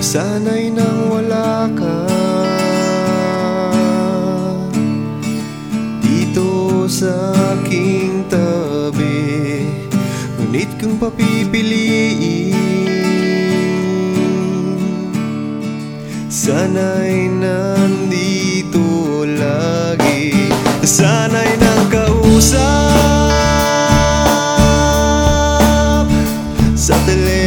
Sana'y nang wala ka. Dito sa aking tabi Ngunit kung papipiliin Sana'y nandito lagi. Sana'y nang kausap Sa teleponong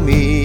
mí.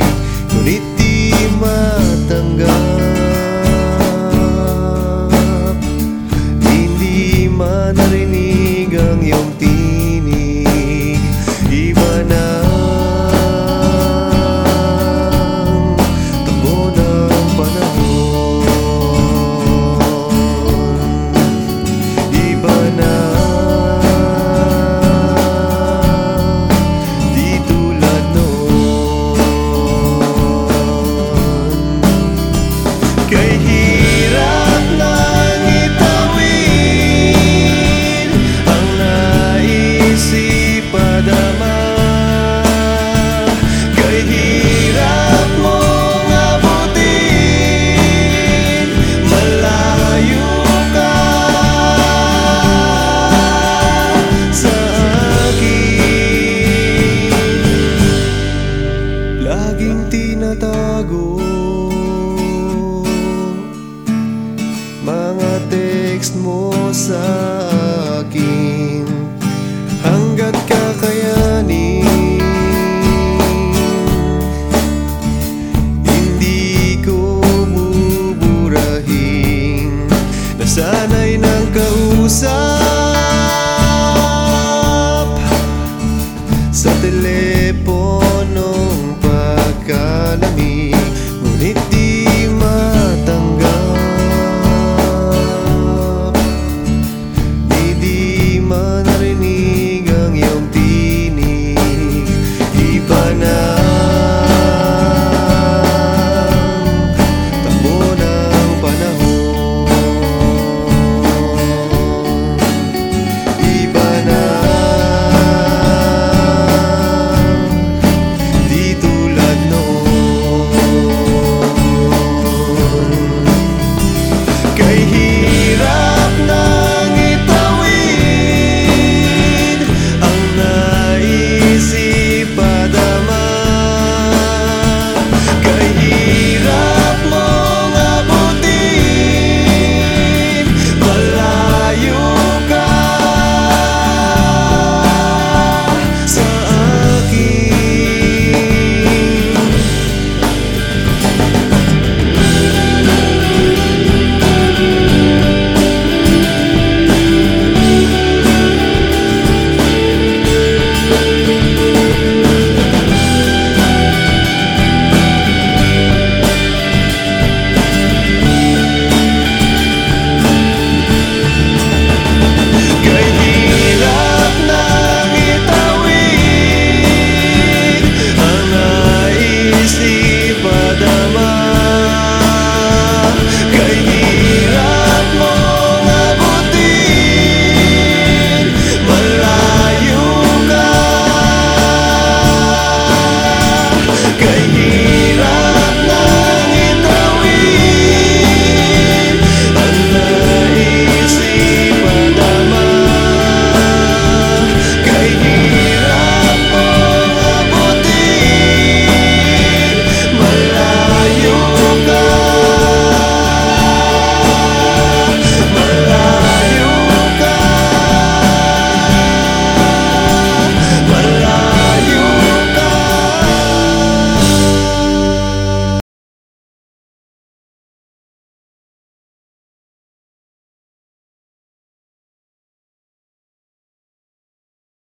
text mo sa